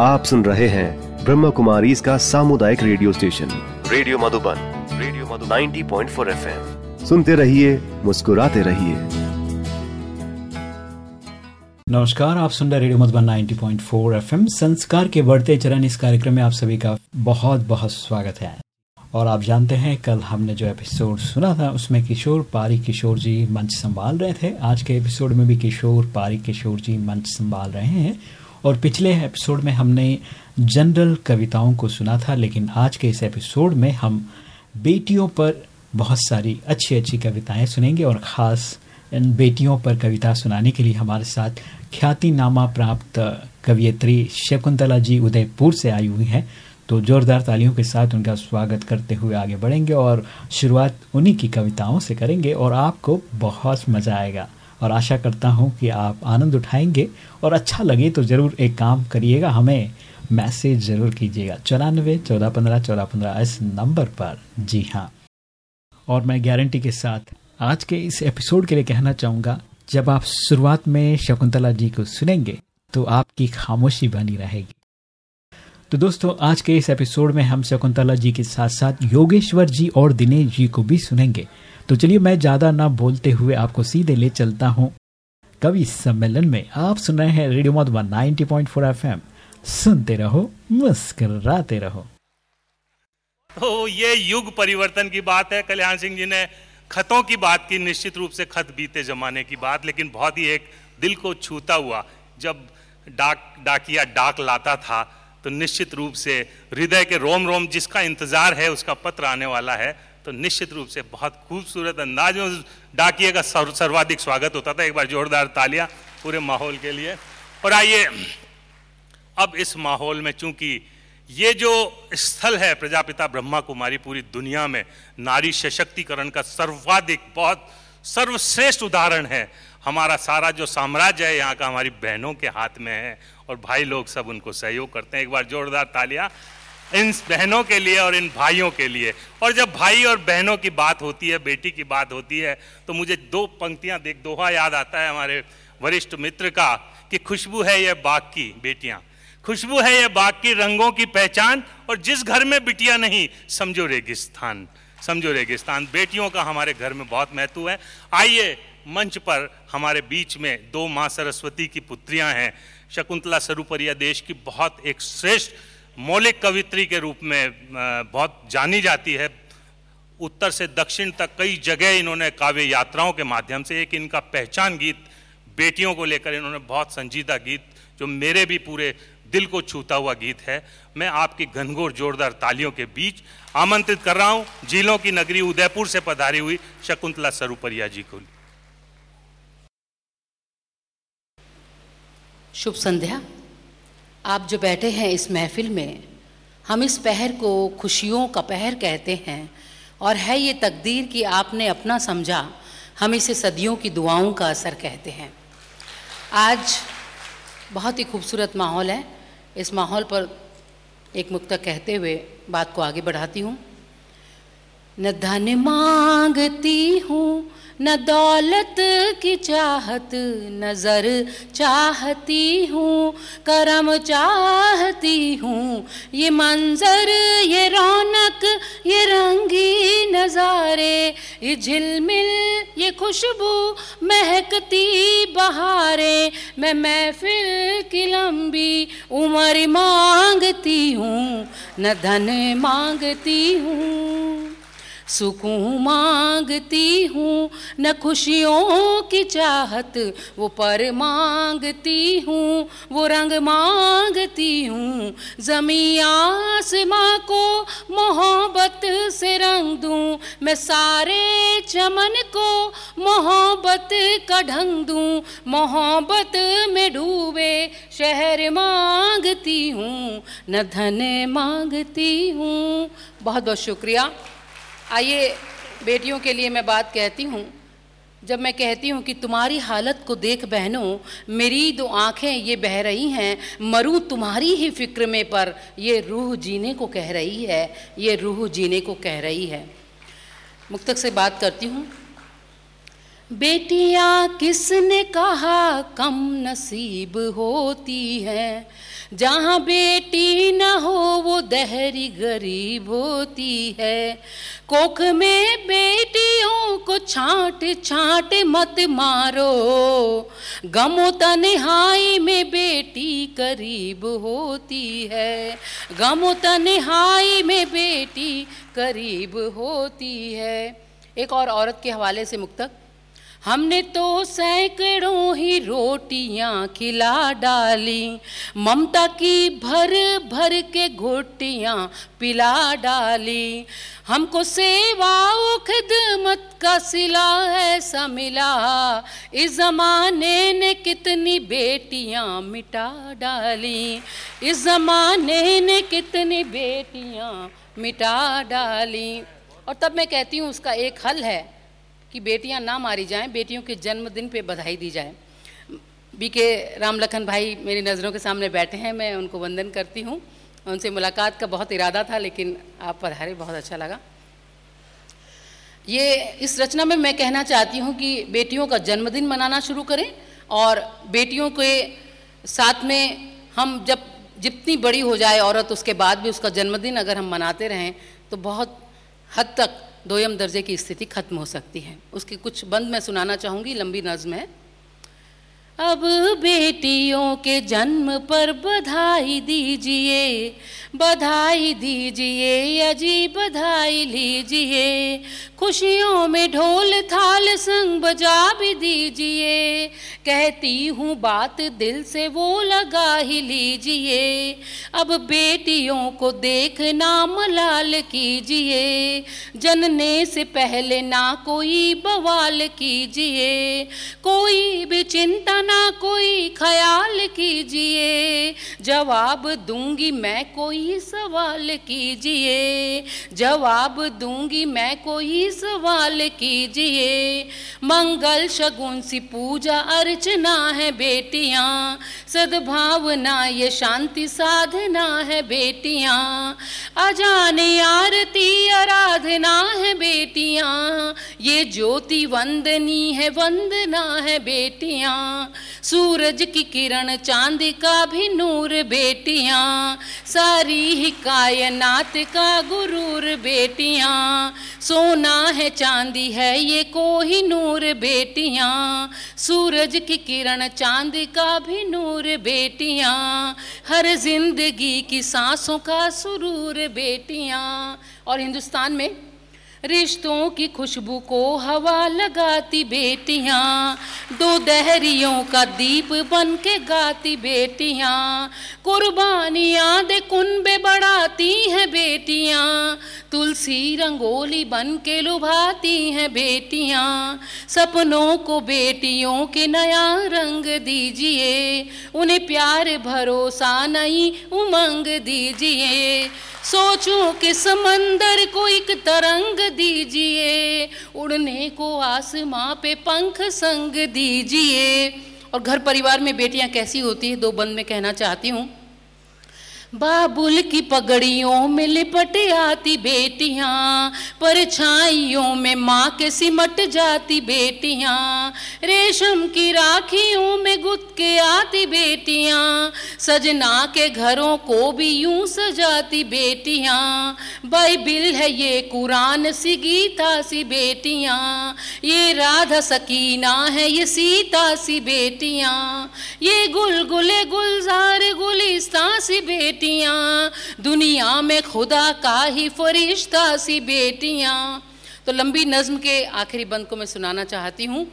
आप सुन रहे हैं ब्रह्म कुमारी इसका सामुदायिक radio station. Radio Madhuban radio Madhuban. 90.4 FM. सुनते रहिए मुस्कुराते रहिए। नमस्कार आप सुन रहे रेडियो मधुबन 90.4 एफएम। संस्कार के बढ़ते चरण इस कार्यक्रम में आप सभी का बहुत बहुत स्वागत है। और आप जानते हैं कल हमने जो एपिसोड सुना था उसमें किशोर पारी किशोर जी मंच संभाल रहे थे। आज के एपिसोड में भी किशोर पारी किशोर जी मंच संभाल रहे हैं। और पिछले एपिसोड में हमने जनरल कविताओं को सुना था, लेकिन आज के इस एपिसोड में हम बेटियों पर बहुत सारी अच्छी अच्छी कविताएँ सुनेंगे और ख़ास इन बेटियों पर कविता सुनाने के लिए हमारे साथ ख्याति नामा प्राप्त कवियत्री शकुंतला जी उदयपुर से आई हुई हैं। तो जोरदार तालियों के साथ उनका स्वागत करते हुए आगे बढ़ेंगे और शुरुआत उन्हीं की कविताओं से करेंगे और आपको बहुत मज़ा आएगा। और आशा करता हूँ कि आप आनंद उठाएँगे और अच्छा लगे तो ज़रूर एक काम करिएगा, हमें मैसेज ज़रूर कीजिएगा। चौरानवे, चौदह पंद्रह चौदह पंद्रह इस नंबर पर। जी हाँ। और मैं गारंटी के साथ आज के इस एपिसोड के लिए कहना चाहूँगा, जब आप शुरुआत में शकुंतला जी को सुनेंगे तो आपकी खामोशी बनी रहेगी। तो दोस्तों, आज के इस एपिसोड में हम शकुंतला जी के साथ साथ योगेश्वर जी और दिनेश जी को भी सुनेंगे। तो चलिए मैं ज़्यादा ना बोलते हुए आपको सीधे ले चलता हूँ कवि सम्मेलन में। आप सुन रहे हैं रेडियो मधुबन 90.4 एफएम। सुनते रहो, मुस्कराते रहो। तो ये युग परिवर्तन की बात है। कल्याण सिंह जी ने खतों की बात की, निश्चित रूप से खत बीते जमाने की बात, लेकिन बहुत ही एक दिल को छूता हुआ, जब डाक, डाकिया डाक लाता था तो निश्चित रूप से हृदय के रोम रोम जिसका इंतज़ार है, उसका पत्र आने वाला है तो निश्चित रूप से बहुत खूबसूरत अंदाज में डाकिए का सर्वाधिक स्वागत होता था। एक बार जोरदार तालियाँ पूरे माहौल के लिए। और आइए, अब इस माहौल में चूँकि ये जो स्थल है प्रजापिता ब्रह्मा कुमारी पूरी दुनिया में, नारी सशक्तिकरण का सर्वाधिक बहुत सर्वश्रेष्ठ उदाहरण है। हमारा सारा जो साम्राज्य है, यहाँ का हमारी बहनों के हाथ में है और भाई लोग सब उनको सहयोग करते हैं। एक बार जोरदार तालियाँ। इन बहनों के लिए और इन भाइयों के लिए। और जब भाई और बहनों की बात होती है, बेटी की बात होती है तो मुझे दो पंक्तियाँ देख, दोहा याद आता है हमारे वरिष्ठ मित्र का कि खुशबू है यह बाग की, बेटियाँ। खुशबू है यह बाग की रंगों की पहचान और जिस घर में बिटियाँ नहीं, समझो रेगिस्तान समझो रेगिस्तान। बेटियों का हमारे घर में बहुत महत्व है। आइए मंच पर हमारे बीच में दो माँ सरस्वती की पुत्रियाँ हैं। शकुंतला सरूपरिया देश की बहुत एक श्रेष्ठ मौलिक कवित्री के रूप में बहुत जानी जाती है। उत्तर से दक्षिण तक कई जगह इन्होंने काव्य यात्राओं के माध्यम से, एक इनका पहचान गीत, बेटियों को लेकर इन्होंने बहुत संजीदा गीत, जो मेरे भी पूरे दिल को छूता हुआ गीत है। मैं आपकी घनघोर जोरदार तालियों के बीच आमंत्रित कर रहा हूँ। झीलों की नगरी उदयपुर से पधारी हुई शकुंतला सरूपरिया जी को। शुभ संध्या। आप जो बैठे हैं इस महफिल में, हम इस पहर को खुशियों का पहर कहते हैं और है ये तकदीर कि आपने अपना समझा, हम इसे सदियों की दुआओं का असर कहते हैं। आज बहुत ही खूबसूरत माहौल है। इस माहौल पर एक मुक्त कहते हुए बात को आगे बढ़ाती हूँ। न धन मांगती हूँ न दौलत की चाहत नज़र चाहती हूँ, करम चाहती हूँ। ये मंज़र, ये रौनक, ये रंगी नज़ारे, ये झिलमिल, ये खुशबू महकती बहारें, मैं महफिल की लंबी उम्र मांगती हूँ, न धन मांगती हूँ। सुकून मांगती हूँ, न खुशियों की चाहत, वो पर मांगती हूँ, वो रंग मांगती हूँ। जमी आसमां को मोहब्बत से रंग दूँ, मैं सारे चमन को मोहब्बत का ढंग दूँ। मोहब्बत में डूबे शहर मांगती हूँ, न धन मांगती हूँ। बहुत बहुत शुक्रिया। आइए, बेटियों के लिए मैं बात कहती हूँ। जब मैं कहती हूँ कि तुम्हारी हालत को देख बहनों, मेरी दो आँखें ये बह रही हैं, मरूँ तुम्हारी ही फ़िक्र में पर, ये रूह जीने को कह रही है, ये रूह जीने को कह रही है। मुक्तक से बात करती हूँ। बेटियाँ, किसने कहा कम नसीब होती है? जहाँ बेटी न हो वो दहरी गरीब होती है। कोख में बेटियों को छाट छाट मत मारो। गमो तनहाई में बेटी करीब होती है। गमो तनहाई में बेटी करीब होती है। एक और औरत के हवाले से मुक्तक। हमने तो सैकड़ों ही रोटियाँ खिला डाली। ममता की भर भर के घोटियाँ पिला डाली। हमको सेवा खिदमत का सिला ऐसा मिला इस जमाने ने कितनी बेटियाँ मिटा डाली। इस जमाने ने कितनी बेटियाँ मिटा डाली। और तब मैं कहती हूँ, उसका एक हल है। कि बेटियाँ ना मारी जाएँ, बेटियों के जन्मदिन पे बधाई दी जाए। बी के राम लखन भाई मेरी नज़रों के सामने बैठे हैं, मैं उनको वंदन करती हूँ। उनसे मुलाकात का बहुत इरादा था, लेकिन आप पधारे बहुत अच्छा लगा। ये इस रचना में मैं कहना चाहती हूँ कि बेटियों का जन्मदिन मनाना शुरू करें, और बेटियों के साथ में हम जब जितनी बड़ी हो जाए औरत, उसके बाद भी उसका जन्मदिन अगर हम मनाते रहें तो बहुत हद तक दोयम दर्जे की स्थिति खत्म हो सकती है। उसके कुछ बंद मैं सुनाना चाहूँगी, लंबी नज्म है। अब बेटियों के जन्म पर बधाई दीजिए बधाई दीजिए, अजी बधाई लीजिए। खुशियों में ढोल थाल संग बजा भी दीजिए, कहती हूँ बात दिल से वो लगा ही लीजिए। अब बेटियों को देखना मलाल कीजिए, जनने से पहले ना कोई बवाल कीजिए। कोई भी चिंता ना कोई ख्याल कीजिए। जवाब दूँगी मैं कोई सवाल कीजिए। जवाब दूँगी मैं कोई सवाल कीजिए। मंगल शगुन सी पूजा अर्चना है बेटियाँ। सद्भावना ये शांति साधना है बेटियाँ। अजाने आरती आराधना है बेटियाँ। ये ज्योति वंदनी है वंदना है बेटियाँ। सूरज की किरण चाँद का भी नूर बेटियाँ, सारी ही कायनात का गुरूर बेटियाँ। सोना है, चांदी है, ये कोही नूर बेटियाँ। सूरज की किरण चाँद का भी नूर बेटियाँ, हर ज़िंदगी की सांसों का सुरूर बेटियाँ। और हिंदुस्तान में रिश्तों की खुशबू को हवा लगाती बेटियाँ, दो दहरियों का दीप बन के गाती बेटियाँ, कुर्बानियाँ दे कुनबे बढ़ाती हैं बेटियाँ, तुलसी रंगोली बन के लुभाती हैं बेटियाँ, सपनों को बेटियों के नया रंग दीजिए, उन्हें प्यार भरोसा नहीं उमंग दीजिए, सोचो कि समंदर को एक तरंग दीजिए, उड़ने को आसमां पे पंख संग दीजिए। और घर परिवार में बेटियाँ कैसी होती है, दो बंद में कहना चाहती हूँ। बाबुल की पगड़ियों में लिपट आती बेटियाँ, परछाइयों में माँ के सिमट जाती बेटियाँ, रेशम की राखियों में गुत के आती बेटियाँ, सजना के घरों को भी यूँ सजाती बेटियाँ, बाइबिल है ये कुरान सी गीता सी बेटियाँ, ये राधा सकीना है ये सीता सी बेटियाँ, ये गुलगुले गुलजार गुलिस्ता सी बेटियाँ। बेटियाँ, दुनिया में खुदा का ही फरिश्ता सी बेटियाँ। तो लंबी नज्म के आखिरी बंद को मैं सुनाना चाहती हूँ।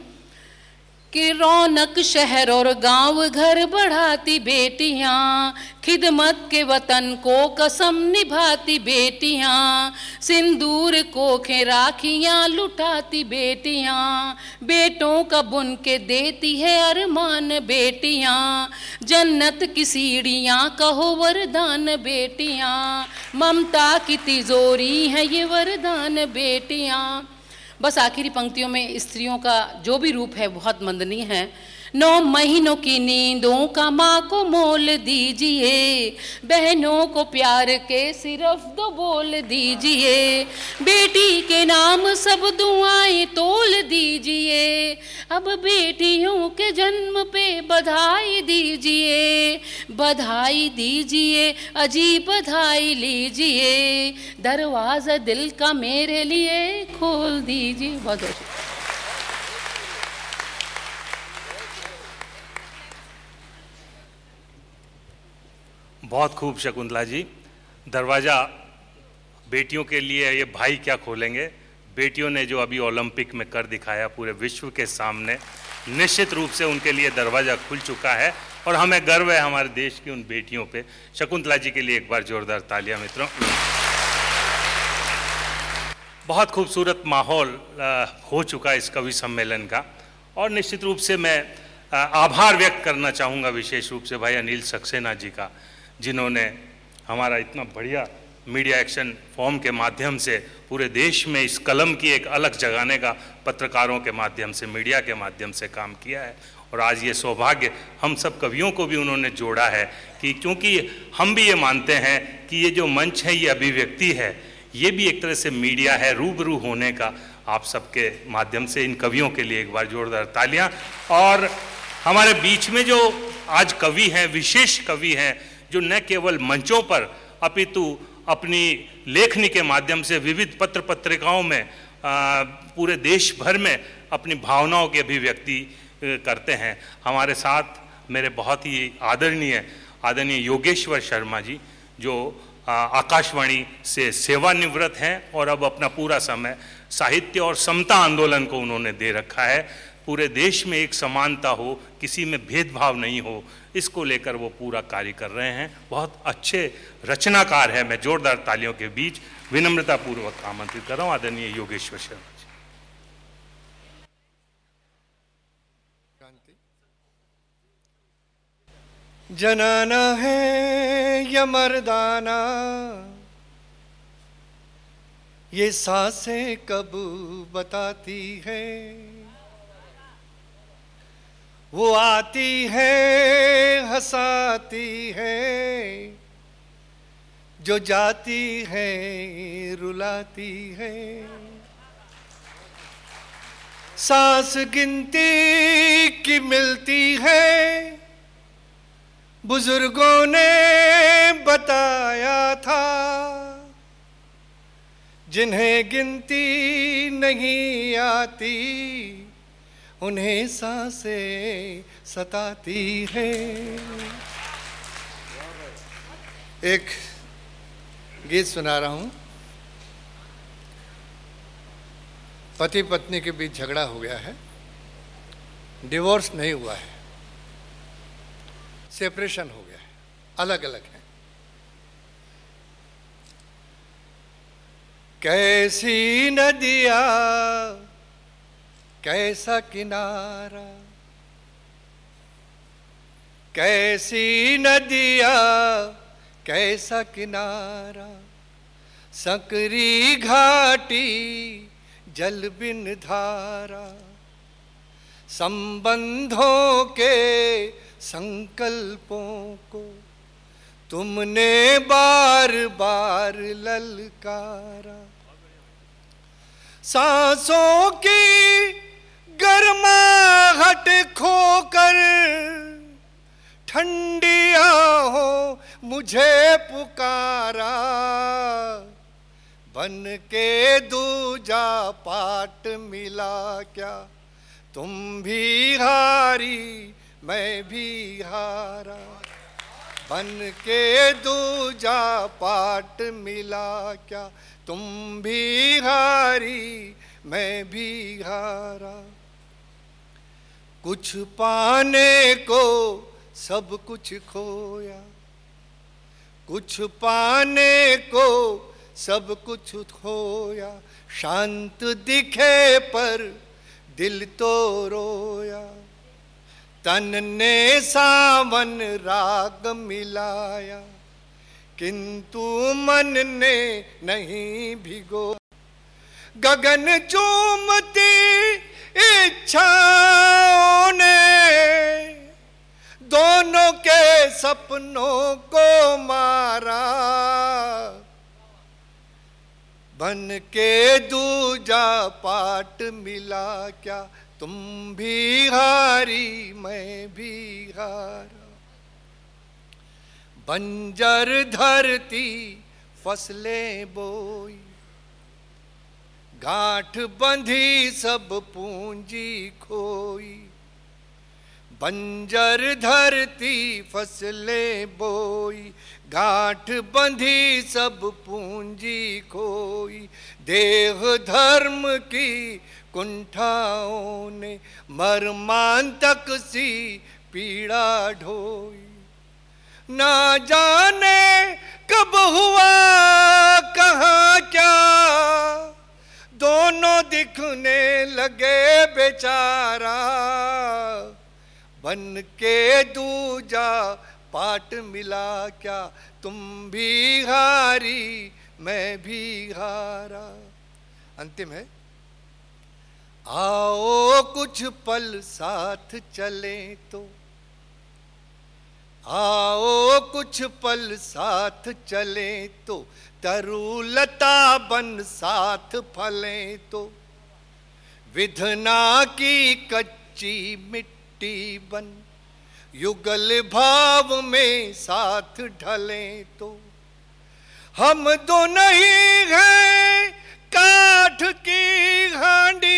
कि रौनक शहर और गाँव घर बढ़ाती बेटियाँ, खिदमत के वतन को कसम निभाती बेटियाँ, सिंदूर को खे राखियाँ लुटाती बेटियाँ, बेटों का बुन के देती है अरमान बेटियाँ, जन्नत की सीढ़ियाँ कहो वरदान बेटियाँ, ममता की तिजोरी है ये वरदान बेटियाँ। बस आखिरी पंक्तियों में स्त्रियों का जो भी रूप है बहुत मंदनीय है। नौ महीनों की नींदों का माँ को मोल दीजिए, बहनों को प्यार के सिर्फ़ दो बोल दीजिए, बेटी के नाम सब दुआएँ तोल दीजिए, अब बेटियों के जन्म पे बधाई दीजिए बधाई दीजिए, अजीब बधाई लीजिए, दरवाज़ा दिल का मेरे लिए खोल दीजिए। बहुत बहुत बहुत खूब, शकुंतला जी। दरवाज़ा बेटियों के लिए ये भाई क्या खोलेंगे? बेटियों ने जो अभी ओलंपिक में कर दिखाया पूरे विश्व के सामने, निश्चित रूप से उनके लिए दरवाज़ा खुल चुका है और हमें गर्व है हमारे देश की उन बेटियों पे। शकुंतला जी के लिए एक बार जोरदार तालियाँ, मित्रों। बहुत खूबसूरत माहौल हो चुका है इस कवि सम्मेलन का और निश्चित रूप से मैं आभार व्यक्त करना चाहूँगा विशेष रूप से भाई अनिल सक्सेना जी का। जिन्होंने हमारा इतना बढ़िया मीडिया एक्शन फॉर्म के माध्यम से पूरे देश में इस कलम की एक अलग जगाने का पत्रकारों के माध्यम से, मीडिया के माध्यम से काम किया है। और आज ये सौभाग्य हम सब कवियों को भी उन्होंने जोड़ा है कि क्योंकि हम भी ये मानते हैं कि ये जो मंच है, ये अभिव्यक्ति है, ये भी एक तरह से मीडिया है रूबरू होने का। आप सबके माध्यम से, इन कवियों के लिए एक बार जोरदार तालियाँ। और हमारे बीच में जो आज कवि हैं, विशेष कवि हैं जो न केवल मंचों पर अपितु अपनी लेखनी के माध्यम से विविध पत्र पत्रिकाओं में आ, पूरे देश भर में अपनी भावनाओं की अभिव्यक्ति करते हैं। हमारे साथ मेरे बहुत ही आदरणीय आदरणीय योगेश्वर शर्मा जी जो आकाशवाणी से सेवानिवृत्त हैं और अब अपना पूरा समय साहित्य और समता आंदोलन को उन्होंने दे रखा है। पूरे देश में एक समानता हो, किसी में भेदभाव नहीं हो, इसको लेकर वो पूरा कार्य कर रहे हैं। बहुत अच्छे रचनाकार है, मैं जोरदार तालियों के बीच विनम्रता पूर्वक आमंत्रित कर रहा हूँ। आदरणीय योगेश्वर शर्मा जी। जनाना है या मर्दाना, ये साँसें कब बताती है? वो आती है, हंसाती है, जो जाती है, रुलाती है। सांस गिनती की मिलती है, बुज़ुर्गों ने बताया था, जिन्हें गिनती नहीं आती। उन्हें सांसे सताती है। एक गीत सुना रहा हूँ। पति पत्नी के बीच झगड़ा हो गया है। डिवोर्स नहीं हुआ है। सेपरेशन हो गया है। अलग अलग है। कैसी नदिया कैसा किनारा, कैसी नदिया, कैसा किनारा, सकरी घाटी, जल बिन धारा, संबंधों के संकल्पों को तुमने बार बार ललकारा। सांसों की मुझे पुकारा बन के दूजा पाट मिला क्या? तुम भी हारी मैं भी हारा बन के दूजा पाट मिला क्या? तुम भी हारी मैं भी हारा कुछ पाने को सब कुछ खोया कुछ पाने को सब कुछ खोया। शांत दिखे पर दिल तो रोया। तन ने सावन राग मिलाया, किंतु मन ने नहीं भिगो। गगन चूमती इच्छाओं ने दोनों के सपनों को मारा। बन के दूजा पाट मिला क्या? तुम भी हारी, मैं भी हारा। बंजर धरती फ़सलें बोई। गांठ बंधी सब पूंजी खोई। बंजर धरती फ़सलें बोई गांठ बंधी सब पूंजी खोई। देह धर्म की कुंठाओं ने मरमान तक सी पीड़ा ढोई। ना जाने कब हुआ, कहा क्या, दोनों दिखने लगे बेचारा। बन के दूजा पाट मिला क्या? तुम भी हारी, मैं भी हारा। अंतिम है। आओ कुछ पल साथ चले तो। आओ कुछ पल साथ चले तो। तरुलता बन साथ फले तो। विधना की कच्ची मिट्टी बन। युगल भाव में साथ ढले तो। हम दो नहीं हैं काठ की हांडी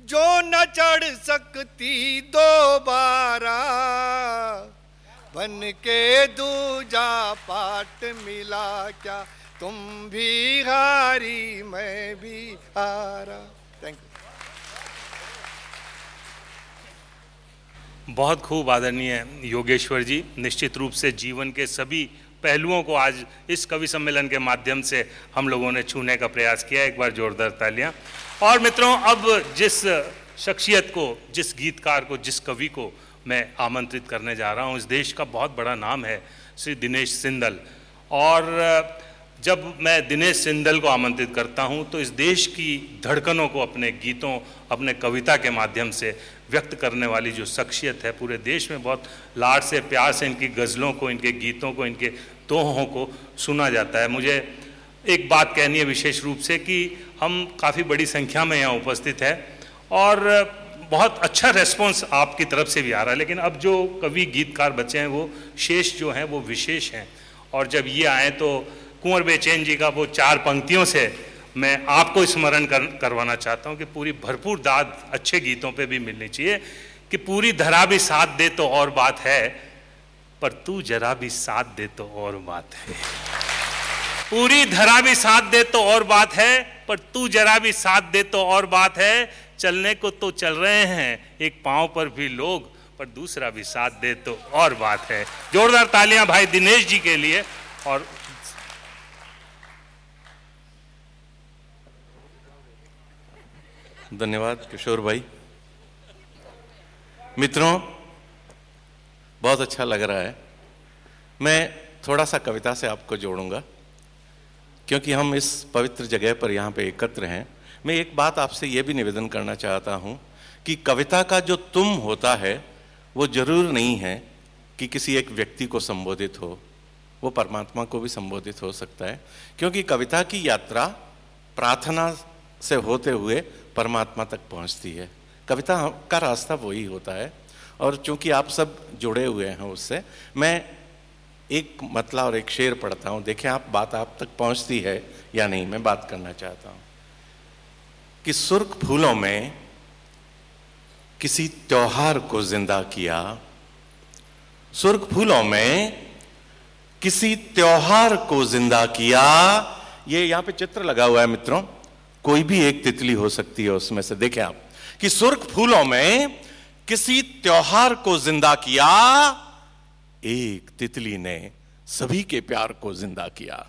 जो न चढ़ सकती दोबारा बन के दूजा पाट मिला क्या? तुम भी हारी, मैं भी हारा। थैंक यू बहुत खूब आदरणीय योगेश्वर जी, निश्चित रूप से जीवन के सभी पहलुओं को आज इस कवि सम्मेलन के माध्यम से हम लोगों ने छूने का प्रयास किया। एक बार जोरदार तालियाँ। और मित्रों, अब जिस शख्सियत को, जिस गीतकार को, जिस कवि को मैं आमंत्रित करने जा रहा हूँ, इस देश का बहुत बड़ा नाम है श्री दिनेश सिंदल। और जब मैं दिनेश सिंदल को आमंत्रित करता हूँ तो इस देश की धड़कनों को अपने गीतों, अपने कविता के माध्यम से व्यक्त करने वाली जो शख्सियत है पूरे देश में बहुत लाड से प्यार से इनकी गज़लों को, इनके गीतों को, इनके तोहों को सुना जाता है। मुझे एक बात कहनी है विशेष रूप से कि हम काफ़ी बड़ी संख्या में यहाँ उपस्थित है और बहुत अच्छा रेस्पॉन्स आपकी तरफ़ से भी आ रहा है, लेकिन अब जो कवि गीतकार बचे हैं, वो शेष जो हैं, वो विशेष हैं। और जब ये आए तो कुंवर बेचैन जी का वो चार पंक्तियों से मैं आपको स्मरण कर, करवाना चाहता हूँ कि पूरी भरपूर दाद अच्छे गीतों पे भी मिलनी चाहिए, कि पूरी धरा भी साथ दे तो और बात है, पर तू जरा भी साथ दे तो और बात है। पूरी धरा भी साथ दे तो और बात है, पर तू जरा भी साथ दे तो और बात है, चलने को तो चल रहे हैं, एक पाँव पर भी लोग, पर दूसरा भी साथ दे तो और बात है। जोरदार तालियाँ भाई दिनेश जी के लिए, और धन्यवाद, किशोर भाई। मित्रों, बहुत अच्छा लग रहा है। मैं थोड़ा सा कविता से आपको जोड़ूँगा, क्योंकि हम इस पवित्र जगह पर यहाँ पे एकत्र हैं। मैं एक बात आपसे ये भी निवेदन करना चाहता हूँ कि कविता का जो तुम होता है, वो ज़रूर नहीं है कि किसी एक व्यक्ति को संबोधित हो। वो परमात्मा को भी संबोधित हो सकता है, क्योंकि कविता की यात्रा प्रार्थना से होते हुए परमात्मा तक पहुँचती है। कविता का रास्ता वही होता है। और चूँकि आप सब जुड़े हुए हैं उससे, मैं एक मतला और एक शेर पढ़ता हूँ। देखें आप, बात आप तक पहुँचती है या नहीं, मैं बात करना चाहता हूँ। कि सुर्ख फूलों में किसी त्योहार को ज़िंदा किया, सुर्ख फूलों में किसी त्योहार को ज़िंदा किया, ये यहाँ पे चित्र लगा हुआ है मित्रों। कोई भी एक तितली हो सकती है उसमें से। देखें आप, कि सुर्ख फूलों में किसी त्योहार को ज़िंदा किया, एक तितली ने, सभी के प्यार को ज़िंदा किया।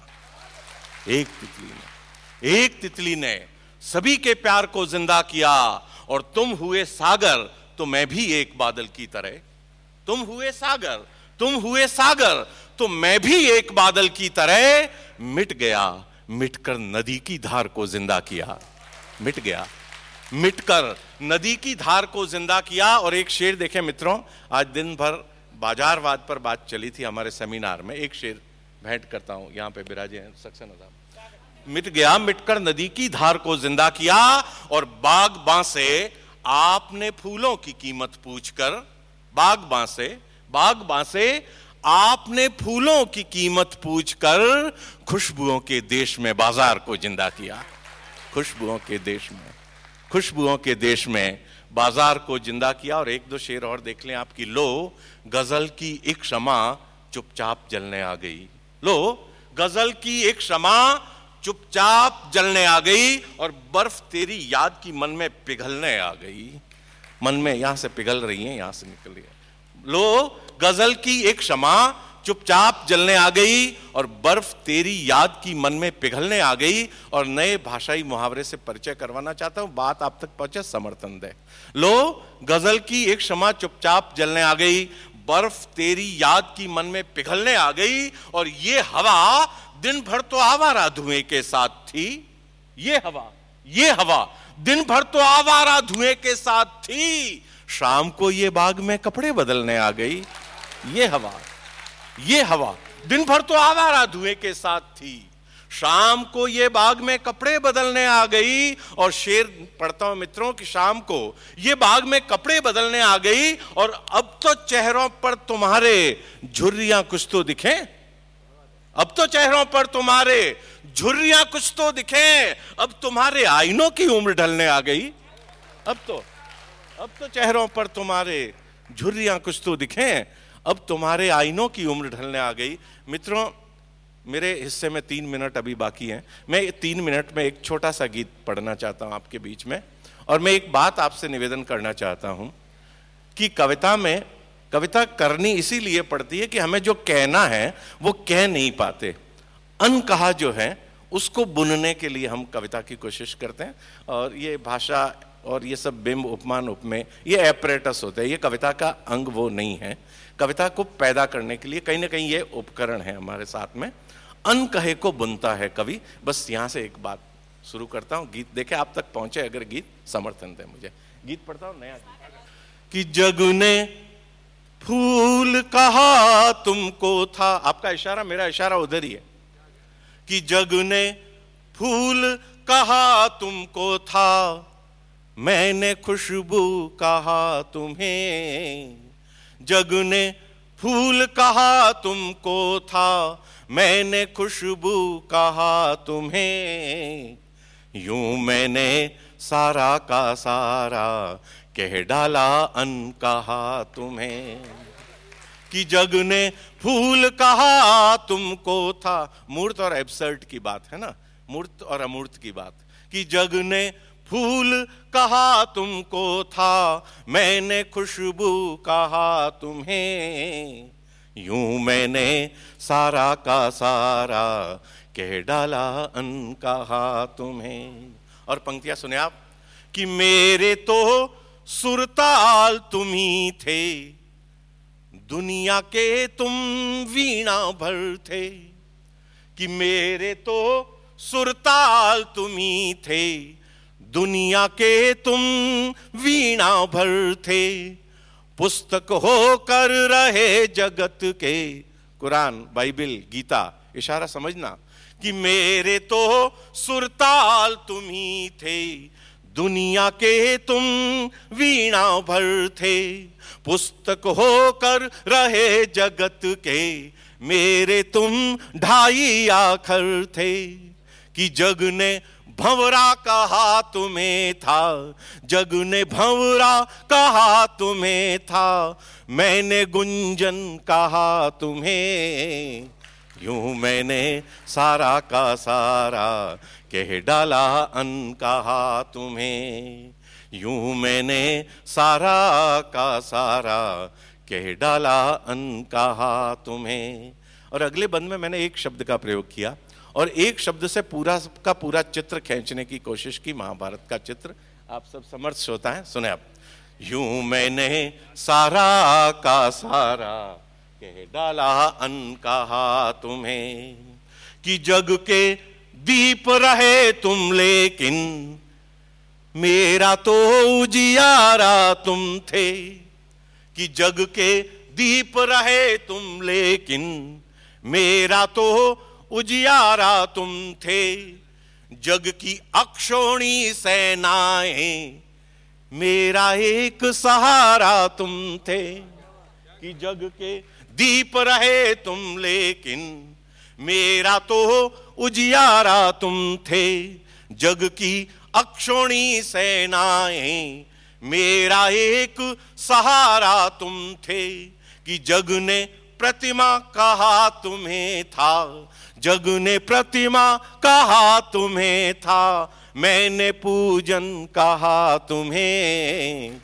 एक तितली ने, एक तितली ने सभी के प्यार को ज़िंदा किया, और तुम हुए सागर तो मैं भी एक बादल की तरह। तुम हुए सागर, तुम हुए सागर तो मैं भी एक बादल की तरह मिट गया। मिटकर नदी की धार को ज़िंदा किया। मिट गया। मिटकर नदी की धार को ज़िंदा किया और एक शेर देखे मित्रों, आज दिन भर बाजारवाद पर बात चली थी हमारे सेमिनार में। एक शेर भेंट करता हूँ, यहाँ पे बिराजे हैं, सक्सेना साहब। मिट गया, मिटकर नदी की धार को ज़िंदा किया और बाग बांसे आपने फूलों की कीमत पूछकर, बाग बांसे बाग बांसे आपने फूलों की कीमत पूछकर खुशबुओं के देश में, बाज़ार को ज़िंदा किया। खुशबुओं के देश में, खुशबुओं के देश में बाज़ार को ज़िंदा किया। और एक दो शेर और देख लें आपकी। लो, गज़ल की एक क्षमा चुपचाप जलने आ गई। लो, गज़ल की एक क्षमा चुपचाप जलने आ गई और बर्फ़ तेरी याद की मन में पिघलने आ गई। मन में यहाँ से पिघल रही है, यहाँ से निकल रही है। लो गज़ल की एक क्षमा, चुपचाप जलने आ गई और बर्फ़ तेरी याद की मन में पिघलने आ गई और नए भाषाई मुहावरे से परिचय करवाना चाहता हूँ, बात आप तक पहुँचे, समर्थन दे। लो, गज़ल की एक क्षमा, चुपचाप जलने आ गई, बर्फ़ तेरी याद की मन में पिघलने आ गई और ये हवा दिन भर तो आवारा धुएँ के साथ थी। ये हवा ये हवा दिन भर तो आवारा धुएँ के साथ थी। शाम को ये बाग में कपड़े बदलने आ गई। ये हवा ये हवा। दिन भर तो आवारा धुएँ के साथ थी। शाम को ये बाग में कपड़े बदलने आ गई और शेर, पढ़ता हूँ मित्रों कि शाम को ये बाग में कपड़े बदलने आ गई और अब तो चेहरों पर तुम्हारे झुर्रियाँ कुछ तो दिखे। अब तो चेहरों पर तुम्हारे झुर्रियाँ कुछ तो दिखे। अब तुम्हारे आईनों की उम्र ढलने आ गई। अब तो अब तो चेहरों पर तुम्हारे झुर्रियाँ कुछ तो दिखे। अब तुम्हारे आईनों की उम्र ढलने आ गई। मित्रों, मेरे हिस्से में तीन मिनट अभी बाकी हैं। मैं तीन मिनट में एक छोटा सा गीत पढ़ना चाहता हूँ आपके बीच में। और मैं एक बात आपसे निवेदन करना चाहता हूँ कि कविता में, कविता करनी इसीलिए पड़ती है कि हमें जो कहना है, वो कह नहीं पाते। अन कहा जो है, उसको बुनने के लिए हम कविता की कोशिश करते हैं। और ये भाषा और ये सब बिंब, उपमान, उपमेय, ये एपरेटस होते हैं। ये कविता का अंग वो नहीं है। कविता को पैदा करने के लिए कहीं ना कहीं ये उपकरण है हमारे साथ में। अन कहे को बुनता है कवि। बस यहाँ से एक बात शुरू करता हूँ। गीत देखे, आप तक पहुँचे अगर गीत समर्थन दे मुझे। गीत पढ़ता हूँ, नया गीत। कि जग ने फूल कहा तुमको था। आपका इशारा मेरा इशारा उधर ही है। कि जग ने फूल कहा तुमको था। मैंने खुशबू कहा तुम्हें। जग ने फूल कहा तुमको था, मैंने खुशबू कहा तुम्हें। यूँ मैंने सारा का सारा कह डाला अन कहा तुम्हें। कि जग ने फूल कहा तुमको था, मूर्त और एब्सर्ट की बात है ना, मूर्त और अमूर्त की बात। कि जग ने फूल कहा तुमको था, मैंने खुशबू कहा तुम्हें। यूँ मैंने सारा का सारा कह डाला अन कहा तुम्हें। और पंक्तियाँ सुने आप, कि मेरे तो सुरताल तुम ही थे, दुनिया के तुम वीणा भर थे, कि मेरे तो सुरताल तुम ही थे। दुनिया के तुम वीणा भर थे। पुस्तक होकर रहे जगत के। कुरान, बाइबिल, गीता, इशारा समझना कि मेरे तो सुरताल तुम ही थे। दुनिया के तुम वीणा भर थे। पुस्तक होकर रहे जगत के। मेरे तुम ढाई आखर थे कि जग ने भंवरा कहा तुम्हें था। जग ने भंवरा कहा तुम्हें था। मैंने गुंजन कहा तुम्हें। यूँ मैंने सारा का सारा कह डाला अन कहा तुम्हें। यूँ मैंने सारा का सारा कह डाला अन कहा तुम्हें। और अगले बंद में मैंने एक शब्द का प्रयोग किया। और एक शब्द से पूरा का पूरा चित्र खींचने की कोशिश की, महाभारत का चित्र। आप सब समर्थ होता है, सुने आप यूँ मैंने सारा का सारा कह डाला, अन कहा तुम्हें कि जग के दीप रहे तुम लेकिन मेरा तो उजियारा तुम थे कि जग के दीप रहे तुम लेकिन मेरा तो उजियारा तुम थे। जग की अक्षोणी सेनाएँ, मेरा एक सहारा तुम थे। कि जग के दीप रहे तुम, लेकिन मेरा तो उजियारा तुम थे। जग की अक्षोणी सेनाएँ, मेरा एक सहारा तुम थे। कि जग ने प्रतिमा कहा तुम्हें था जग ने प्रतिमा कहा तुम्हें था, मैंने पूजन कहा तुम्हें।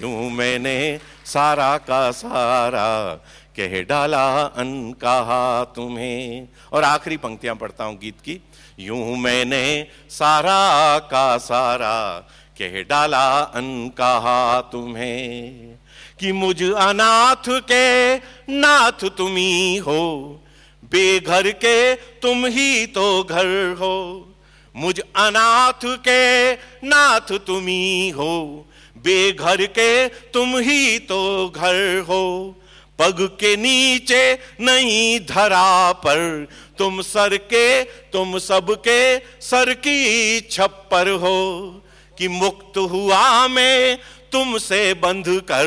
यूँ मैंने सारा का सारा कह डाला अन कहा तुम्हें। और आखिरी पंक्तियाँ पढ़ता हूँ गीत की। यूँ मैंने सारा का सारा कह डाला अन कहा तुम्हें कि मुझ अनाथ के नाथ तुम्ही हो बेघर के तुम ही तो घर हो। मुझ अनाथ के नाथ तुम्ही हो बेघर के तुम ही तो घर हो। पग के नीचे नहीं धरा पर तुम सर के, तुम सबके सर की छप्पर हो। कि मुक्त हुआ मैं तुमसे बंध कर,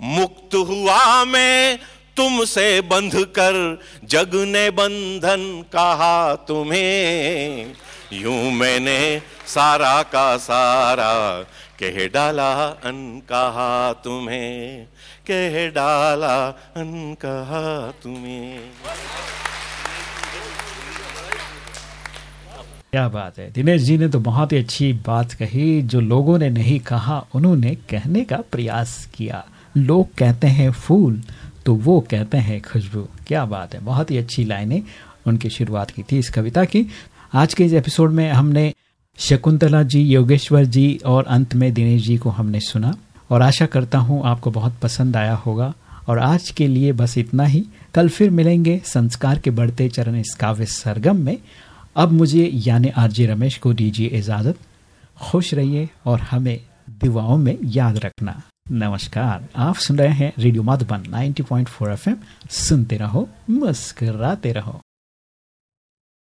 मुक्त हुआ मैं तुमसे बंध कर जग ने बंधन कहा तुम्हें। यूँ मैंने सारा का सारा कह डाला, अन कहा तुम्हें। कह डाला, अन कहा तुम्हें। क्या बात है। दिनेश जी ने तो बहुत ही अच्छी बात कही। जो लोगों ने नहीं कहा, उन्होंने कहने का प्रयास किया। लोग कहते हैं, फूल तो वो कहते हैं खुशबू। क्या बात है, बहुत ही अच्छी लाइनें उनकी शुरुआत की थी इस कविता की। आज के इस एपिसोड में हमने शकुंतला जी, योगेश्वर जी और अंत में दिनेश जी को हमने सुना और आशा करता हूँ आपको बहुत पसंद आया होगा। और आज के लिए बस इतना ही। कल फिर मिलेंगे संस्कार के बढ़ते चरण इस काव्य सरगम में। अब मुझे यानी आरजे रमेश को दीजिए इजाज़त। खुश रहिए और हमें दुआओं में याद रखना। नमस्कार आप सुन रहे हैं रेडियो माधुबन 90.4 एफएम। सुनते रहो मुस्कराते रहो।